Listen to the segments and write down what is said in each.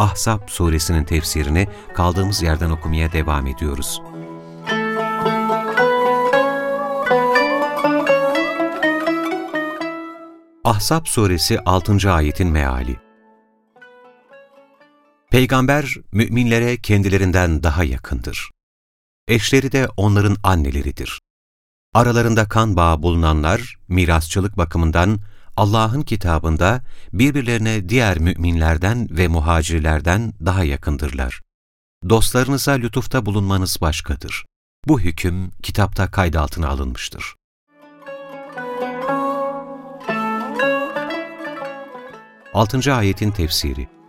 Ahzab suresinin tefsirini kaldığımız yerden okumaya devam ediyoruz. Ahzab suresi 6. ayetin meali Peygamber, müminlere kendilerinden daha yakındır. Eşleri de onların anneleridir. Aralarında kan bağı bulunanlar, mirasçılık bakımından Allah'ın kitabında birbirlerine diğer müminlerden ve muhacirlerden daha yakındırlar. Dostlarınıza lütufta bulunmanız başkadır. Bu hüküm kitapta kaydaltına alınmıştır. Altıncı ayetin tefsiri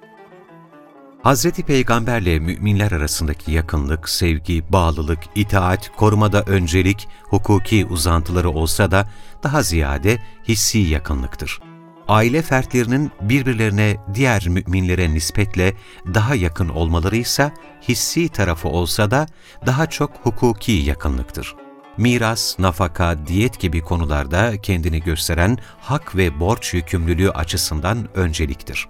Hazreti Peygamberle müminler arasındaki yakınlık, sevgi, bağlılık, itaat, korumada öncelik, hukuki uzantıları olsa da daha ziyade hissi yakınlıktır. Aile fertlerinin birbirlerine diğer müminlere nispetle daha yakın olmaları ise hissi tarafı olsa da daha çok hukuki yakınlıktır. Miras, nafaka, diyet gibi konularda kendini gösteren hak ve borç yükümlülüğü açısından önceliktir.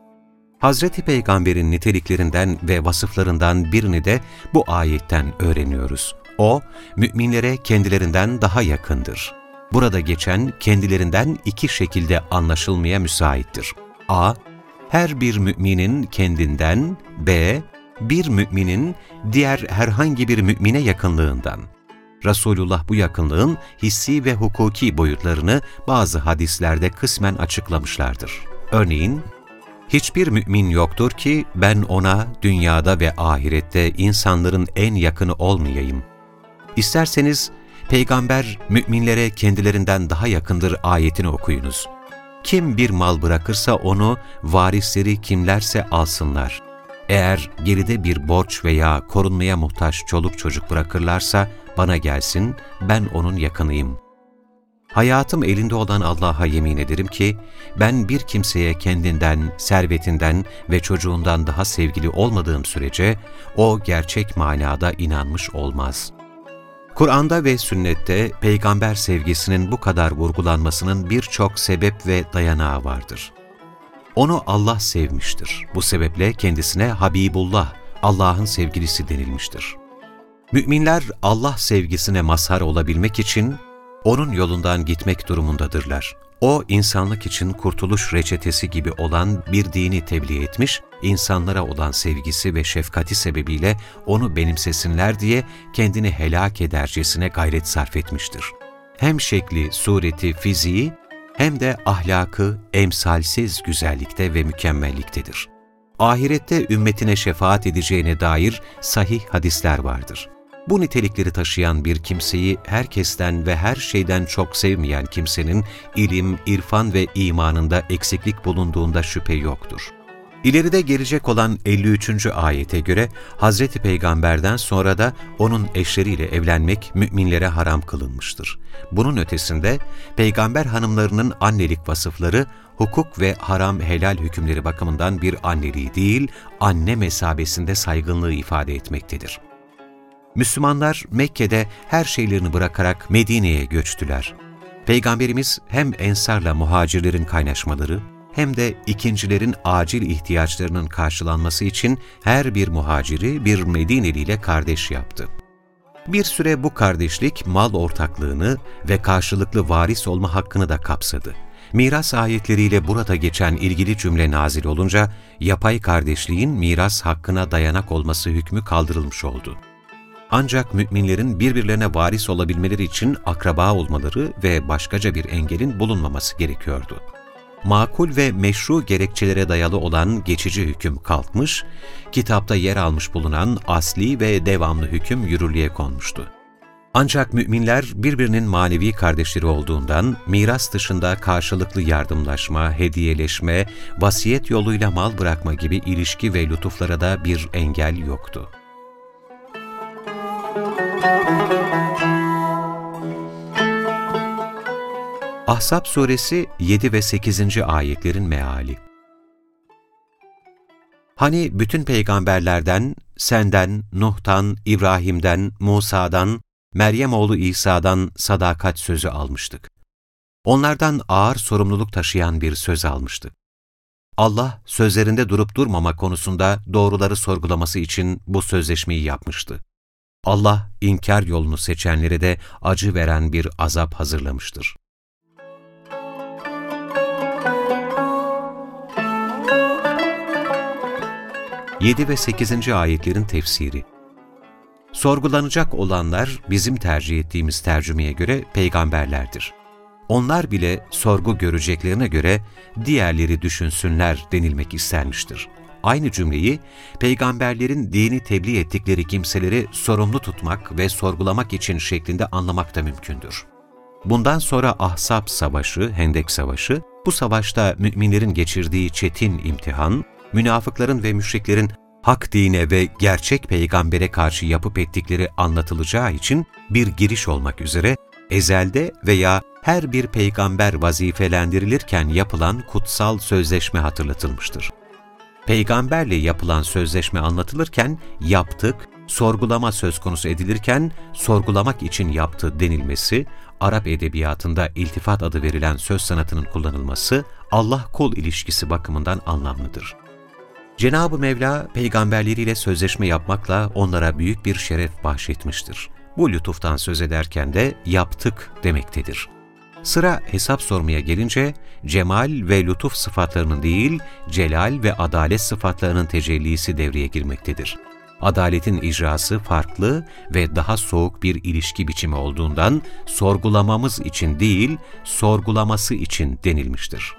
Hazreti Peygamber'in niteliklerinden ve vasıflarından birini de bu ayetten öğreniyoruz. O, müminlere kendilerinden daha yakındır. Burada geçen kendilerinden iki şekilde anlaşılmaya müsaittir. A. Her bir müminin kendinden, B. Bir müminin diğer herhangi bir mümine yakınlığından. Resulullah bu yakınlığın hissi ve hukuki boyutlarını bazı hadislerde kısmen açıklamışlardır. Örneğin, Hiçbir mümin yoktur ki ben ona dünyada ve ahirette insanların en yakını olmayayım. İsterseniz Peygamber müminlere kendilerinden daha yakındır ayetini okuyunuz. Kim bir mal bırakırsa onu varisleri kimlerse alsınlar. Eğer geride bir borç veya korunmaya muhtaç çoluk çocuk bırakırlarsa bana gelsin, ben onun yakınıyım. Hayatım elinde olan Allah'a yemin ederim ki, ben bir kimseye kendinden, servetinden ve çocuğundan daha sevgili olmadığım sürece, o gerçek manada inanmış olmaz. Kur'an'da ve sünnette peygamber sevgisinin bu kadar vurgulanmasının birçok sebep ve dayanağı vardır. Onu Allah sevmiştir. Bu sebeple kendisine Habibullah, Allah'ın sevgilisi denilmiştir. Müminler Allah sevgisine mazhar olabilmek için onun yolundan gitmek durumundadırlar. O, insanlık için kurtuluş reçetesi gibi olan bir dini tebliğ etmiş, insanlara olan sevgisi ve şefkati sebebiyle onu benimsesinler diye kendini helak edercesine gayret sarf etmiştir. Hem şekli, sureti, fiziği hem de ahlakı emsalsiz güzellikte ve mükemmelliktedir. Ahirette ümmetine şefaat edeceğine dair sahih hadisler vardır. Bu nitelikleri taşıyan bir kimseyi herkesten ve her şeyden çok sevmeyen kimsenin ilim, irfan ve imanında eksiklik bulunduğunda şüphe yoktur. İleride gelecek olan 53. ayete göre Hz. Peygamber'den sonra da onun eşleriyle evlenmek müminlere haram kılınmıştır. Bunun ötesinde peygamber hanımlarının annelik vasıfları hukuk ve haram helal hükümleri bakımından bir anneliği değil, anne mesabesinde saygınlığı ifade etmektedir. Müslümanlar Mekke'de her şeylerini bırakarak Medine'ye göçtüler. Peygamberimiz hem ensarla muhacirlerin kaynaşmaları hem de ikincilerin acil ihtiyaçlarının karşılanması için her bir muhaciri bir Medineli ile kardeş yaptı. Bir süre bu kardeşlik mal ortaklığını ve karşılıklı varis olma hakkını da kapsadı. Miras ayetleriyle burada geçen ilgili cümle nazil olunca yapay kardeşliğin miras hakkına dayanak olması hükmü kaldırılmış oldu. Ancak müminlerin birbirlerine varis olabilmeleri için akraba olmaları ve başkaca bir engelin bulunmaması gerekiyordu. Makul ve meşru gerekçelere dayalı olan geçici hüküm kalkmış, kitapta yer almış bulunan asli ve devamlı hüküm yürürlüğe konmuştu. Ancak müminler birbirinin manevi kardeşleri olduğundan miras dışında karşılıklı yardımlaşma, hediyeleşme, vasiyet yoluyla mal bırakma gibi ilişki ve lütuflara da bir engel yoktu. Ahzab suresi 7 ve 8. ayetlerin meali Hani bütün peygamberlerden, senden, Nuh'tan, İbrahim'den, Musa'dan, Meryem oğlu İsa'dan sadakat sözü almıştık. Onlardan ağır sorumluluk taşıyan bir söz almıştık. Allah sözlerinde durup durmama konusunda doğruları sorgulaması için bu sözleşmeyi yapmıştı. Allah inkar yolunu seçenlere de acı veren bir azap hazırlamıştır. 7 ve 8. ayetlerin tefsiri Sorgulanacak olanlar bizim tercih ettiğimiz tercümeye göre peygamberlerdir. Onlar bile sorgu göreceklerine göre diğerleri düşünsünler denilmek istenmiştir. Aynı cümleyi peygamberlerin dini tebliğ ettikleri kimseleri sorumlu tutmak ve sorgulamak için şeklinde anlamak da mümkündür. Bundan sonra Ahzab Savaşı, Hendek Savaşı, bu savaşta müminlerin geçirdiği çetin imtihan, münafıkların ve müşriklerin hak dine ve gerçek peygambere karşı yapıp ettikleri anlatılacağı için bir giriş olmak üzere ezelde veya her bir peygamber vazifelendirilirken yapılan kutsal sözleşme hatırlatılmıştır. Peygamberle yapılan sözleşme anlatılırken yaptık, sorgulama söz konusu edilirken sorgulamak için yaptı denilmesi, Arap edebiyatında iltifat adı verilen söz sanatının kullanılması Allah-kul ilişkisi bakımından anlamlıdır. Cenab-ı Mevla peygamberleriyle sözleşme yapmakla onlara büyük bir şeref bahşetmiştir. Bu lütuftan söz ederken de yaptık demektedir. Sıra hesap sormaya gelince cemal ve lütuf sıfatlarının değil, celal ve adalet sıfatlarının tecellisi devreye girmektedir. Adaletin icrası farklı ve daha soğuk bir ilişki biçimi olduğundan sorgulamamız için değil, sorgulaması için denilmiştir.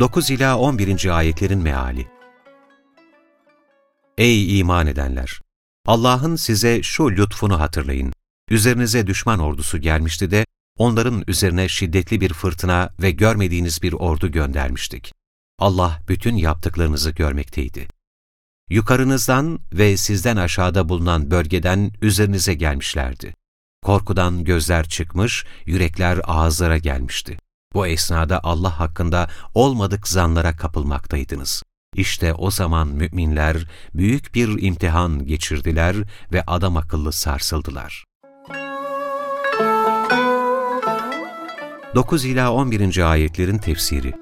9 ila 11. ayetlerin meali. Ey iman edenler! Allah'ın size şu lütfunu hatırlayın. Üzerinize düşman ordusu gelmişti de, onların üzerine şiddetli bir fırtına ve görmediğiniz bir ordu göndermiştik. Allah bütün yaptıklarınızı görmekteydi. Yukarınızdan ve sizden aşağıda bulunan bölgeden üzerinize gelmişlerdi. Korkudan gözler çıkmış, yürekler ağızlara gelmişti. Bu esnada Allah hakkında olmadık zanlara kapılmaktaydınız. İşte o zaman müminler büyük bir imtihan geçirdiler ve adam akıllı sarsıldılar. 9 ila 11. ayetlerin tefsiri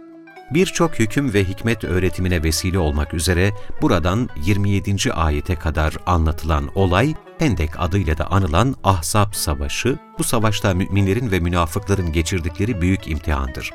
Birçok hüküm ve hikmet öğretimine vesile olmak üzere buradan 27. ayete kadar anlatılan olay Hendek adıyla da anılan Ahzab Savaşı, bu savaşta müminlerin ve münafıkların geçirdikleri büyük imtihandır.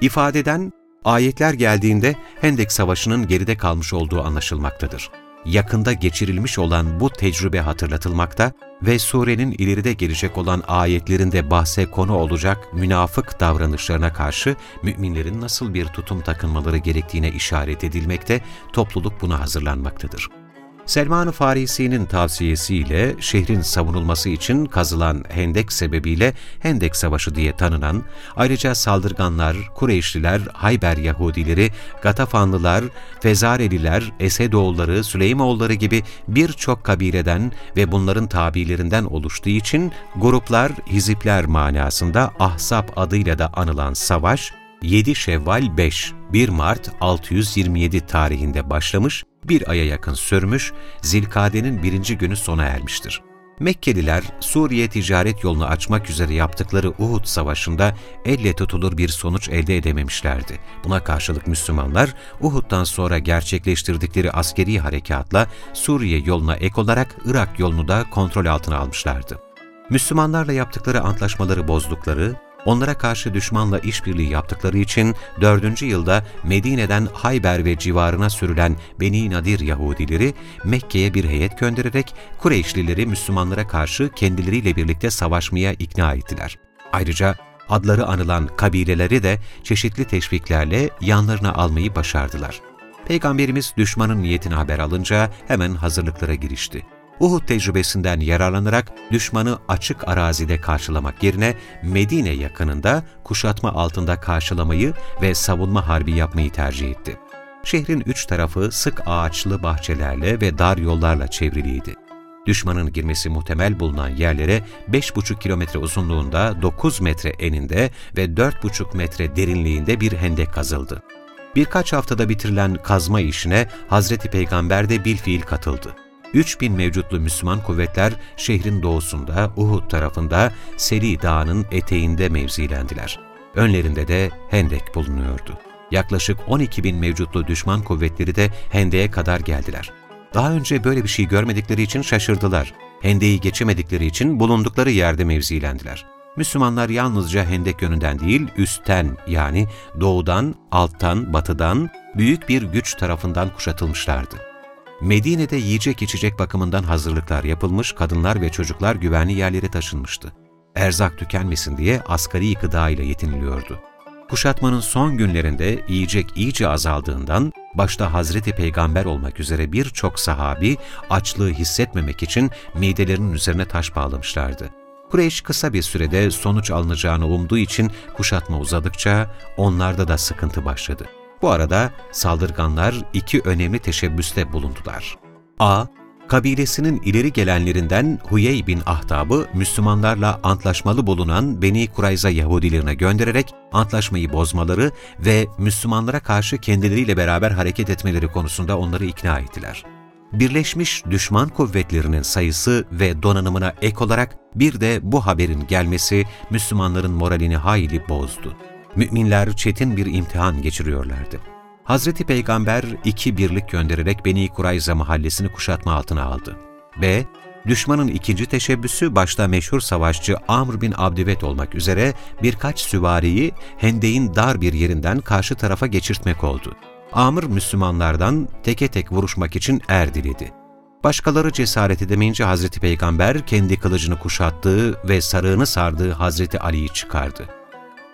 İfadeden, ayetler geldiğinde Hendek Savaşı'nın geride kalmış olduğu anlaşılmaktadır. Yakında geçirilmiş olan bu tecrübe hatırlatılmakta ve surenin ileride gelecek olan ayetlerinde bahse konu olacak münafık davranışlarına karşı müminlerin nasıl bir tutum takınmaları gerektiğine işaret edilmekte, topluluk buna hazırlanmaktadır. Selman-ı Farisi'nin tavsiyesiyle şehrin savunulması için kazılan hendek sebebiyle Hendek Savaşı diye tanınan, ayrıca saldırganlar, Kureyşliler, Hayber Yahudileri, Gatafanlılar, Fezareliler, Esedoğulları, Süleymoğulları gibi birçok kabileden ve bunların tabilerinden oluştuğu için gruplar, hizipler manasında Ahzab adıyla da anılan savaş, 7 Şevval 5, 1 Mart 627 tarihinde başlamış, bir aya yakın sürmüş, Zilkade'nin birinci günü sona ermiştir. Mekkeliler Suriye ticaret yolunu açmak üzere yaptıkları Uhud Savaşı'nda elle tutulur bir sonuç elde edememişlerdi. Buna karşılık Müslümanlar Uhud'dan sonra gerçekleştirdikleri askeri harekatla Suriye yoluna ek olarak Irak yolunu da kontrol altına almışlardı. Müslümanlarla yaptıkları antlaşmaları bozdukları, Onlara karşı düşmanla işbirliği yaptıkları için 4. yılda Medine'den Hayber ve civarına sürülen Beni Nadir Yahudileri Mekke'ye bir heyet göndererek Kureyşlileri Müslümanlara karşı kendileriyle birlikte savaşmaya ikna ettiler. Ayrıca adları anılan kabileleri de çeşitli teşviklerle yanlarına almayı başardılar. Peygamberimiz düşmanın niyetini haber alınca hemen hazırlıklara girişti. Uhud tecrübesinden yararlanarak düşmanı açık arazide karşılamak yerine Medine yakınında kuşatma altında karşılamayı ve savunma harbi yapmayı tercih etti. Şehrin üç tarafı sık ağaçlı bahçelerle ve dar yollarla çevriliydi. Düşmanın girmesi muhtemel bulunan yerlere 5,5 kilometre uzunluğunda 9 metre eninde ve 4,5 metre derinliğinde bir hendek kazıldı. Birkaç haftada bitirilen kazma işine Hazreti Peygamber de bilfiil katıldı. 3000 mevcutlu Müslüman kuvvetler şehrin doğusunda, Uhud tarafında Seli Dağı'nın eteğinde mevzilendiler. Önlerinde de hendek bulunuyordu. Yaklaşık 12 bin mevcutlu düşman kuvvetleri de hendeye kadar geldiler. Daha önce böyle bir şey görmedikleri için şaşırdılar. Hendeyi geçemedikleri için bulundukları yerde mevzilendiler. Müslümanlar yalnızca hendek yönünden değil, üstten yani doğudan, alttan, batıdan büyük bir güç tarafından kuşatılmışlardı. Medine'de yiyecek içecek bakımından hazırlıklar yapılmış, kadınlar ve çocuklar güvenli yerlere taşınmıştı. Erzak tükenmesin diye asgari gıda ile yetiniliyordu. Kuşatmanın son günlerinde yiyecek iyice azaldığından, başta Hazreti Peygamber olmak üzere birçok sahabi açlığı hissetmemek için midelerinin üzerine taş bağlamışlardı. Kureyş kısa bir sürede sonuç alınacağını umduğu için kuşatma uzadıkça onlarda da sıkıntı başladı. Bu arada saldırganlar iki önemli teşebbüste bulundular. A. Kabilesinin ileri gelenlerinden Huyey bin Ahtab'ı Müslümanlarla antlaşmalı bulunan Beni Kurayza Yahudilerine göndererek antlaşmayı bozmaları ve Müslümanlara karşı kendileriyle beraber hareket etmeleri konusunda onları ikna ettiler. Birleşmiş düşman kuvvetlerinin sayısı ve donanımına ek olarak bir de bu haberin gelmesi Müslümanların moralini hayli bozdu müminler çetin bir imtihan geçiriyorlardı. Hazreti Peygamber iki birlik göndererek Beni Kurayza mahallesini kuşatma altına aldı. B. Düşmanın ikinci teşebbüsü başta meşhur savaşçı Amr bin Abdüvet olmak üzere birkaç süvariyi Hendeyin dar bir yerinden karşı tarafa geçirtmek oldu. Amr Müslümanlardan teke tek vuruşmak için er diledi. Başkaları cesaret edemeyince Hazreti Peygamber kendi kılıcını kuşattığı ve sarığını sardığı Hazreti Ali'yi çıkardı.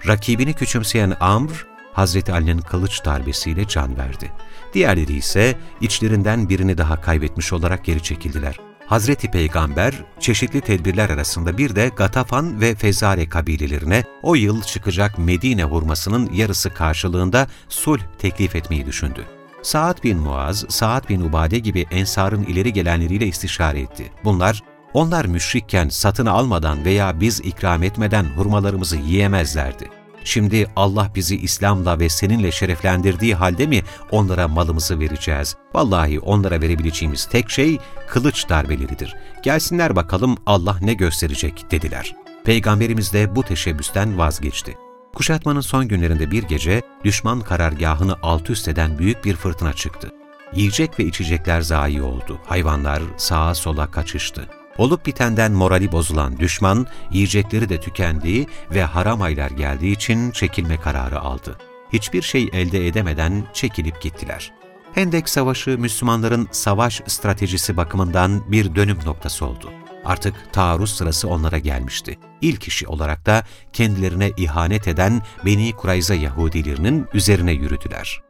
Rakibini küçümseyen Amr, Hazreti Ali'nin kılıç darbesiyle can verdi. Diğerleri ise içlerinden birini daha kaybetmiş olarak geri çekildiler. Hazreti Peygamber çeşitli tedbirler arasında bir de Gatafan ve Fezare kabilelerine o yıl çıkacak Medine hurmasının yarısı karşılığında sulh teklif etmeyi düşündü. Saad bin Muaz, Saad bin Ubade gibi ensarın ileri gelenleriyle istişare etti. Bunlar, onlar müşrikken satın almadan veya biz ikram etmeden hurmalarımızı yiyemezlerdi. Şimdi Allah bizi İslam'la ve seninle şereflendirdiği halde mi onlara malımızı vereceğiz? Vallahi onlara verebileceğimiz tek şey kılıç darbeleridir. Gelsinler bakalım Allah ne gösterecek dediler. Peygamberimiz de bu teşebbüsten vazgeçti. Kuşatmanın son günlerinde bir gece düşman karargahını alt üst eden büyük bir fırtına çıktı. Yiyecek ve içecekler zayi oldu. Hayvanlar sağa sola kaçıştı. Olup bitenden morali bozulan düşman, yiyecekleri de tükendiği ve haram aylar geldiği için çekilme kararı aldı. Hiçbir şey elde edemeden çekilip gittiler. Hendek Savaşı Müslümanların savaş stratejisi bakımından bir dönüm noktası oldu. Artık taarruz sırası onlara gelmişti. İlk kişi olarak da kendilerine ihanet eden Beni Kurayza Yahudilerinin üzerine yürüdüler.